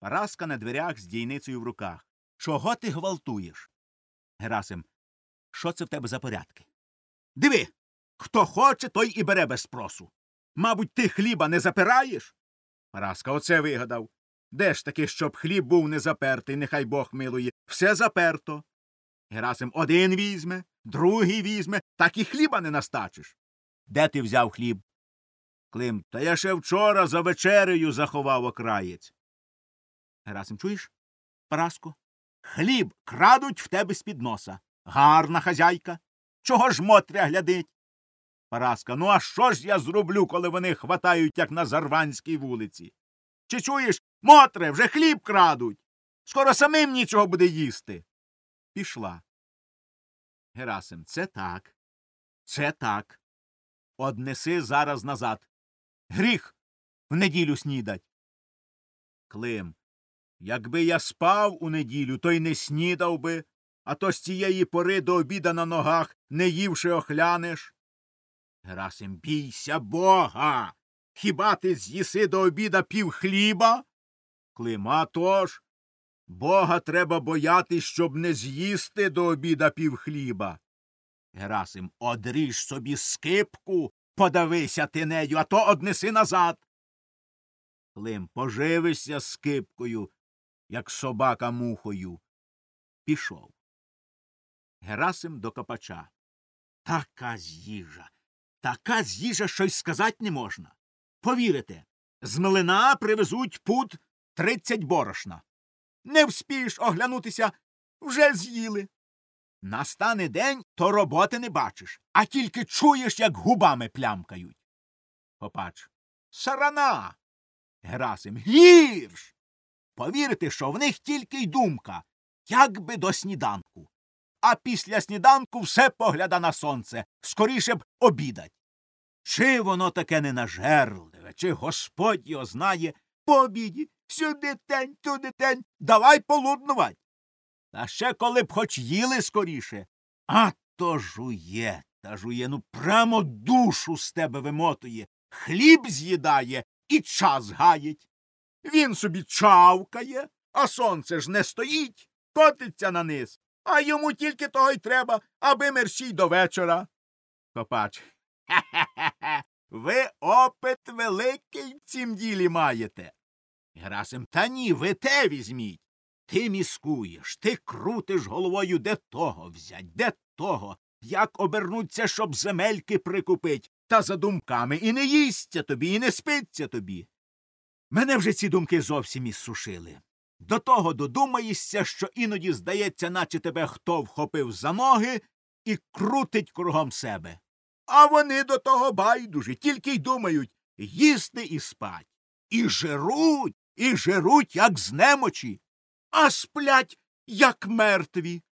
Параска на дверях з дійницею в руках. Чого ти гвалтуєш? Герасим. Що це в тебе за порядки? Диви. Хто хоче, той і бере без спросу. Мабуть, ти хліба не запираєш? Параска оце вигадав. Де ж таки, щоб хліб був не запертий, нехай Бог милує. Все заперто. Герасим один візьме, другий візьме, так і хліба не настачиш. Де ти взяв хліб? Клим. Та я ще вчора за вечерею заховав окраєць. Герасим, чуєш? Параско? Хліб крадуть в тебе з-під носа. Гарна хазяйка. Чого ж Мотря глядить? Параска, ну а що ж я зроблю, коли вони хватають, як на Зарванській вулиці? Чи чуєш, Мотре, вже хліб крадуть. Скоро самим нічого буде їсти. Пішла. Герасим, це так. Це так. Однеси зараз назад. Гріх в неділю снідать. Клим. Якби я спав у неділю, то й не снідав би, а то з цієї пори до обіда на ногах, не ївши охлянеш. Герасим, бійся бога. Хіба ти з'їси до обіда пів хліба? Клим, а тож. Бога треба боятись, щоб не з'їсти до обіда пів хліба. Герасим, одріж собі скипку, подавися ти нею, а то однеси назад. Клим, поживишся скипкою, як собака мухою. Пішов. Герасим до копача. Така з'їжа. Така з'їжа, що й сказать не можна. Повірите, з млина привезуть пут тридцять борошна. Не вспієш оглянутися, вже з'їли. Настане день, то роботи не бачиш, а тільки чуєш, як губами плямкають. Копач. Сарана. Герасим. Гірш. Повірте, що в них тільки й думка, як би до сніданку. А після сніданку все погляда на сонце, скоріше б обідать. Чи воно таке ненажерливе, чи господь його знає, по обіді сюди тень, туди тень, давай полуднувать. Та ще коли б хоч їли скоріше. А то жує, та жує, ну прямо душу з тебе вимотує, хліб з'їдає і час гаїть. Він собі чавкає, а сонце ж не стоїть, котиться на низ, а йому тільки того й треба, аби мерщій до вечора. Копач. Хе-хе-хе. Ви опит великий в цім ділі маєте. Герасим, та ні, ви те візьміть. Ти міскуєш, ти крутиш головою, де того взять, де того, як обернуться, щоб земельки прикупить, та за думками і не їсться тобі, і не спиться тобі. Мене вже ці думки зовсім іссушили. До того додумаєшся, що іноді здається, наче тебе хто вхопив за ноги і крутить кругом себе. А вони до того байдужі, тільки й думають їсти і спать. І жируть, і жируть, як з немочі, а сплять, як мертві.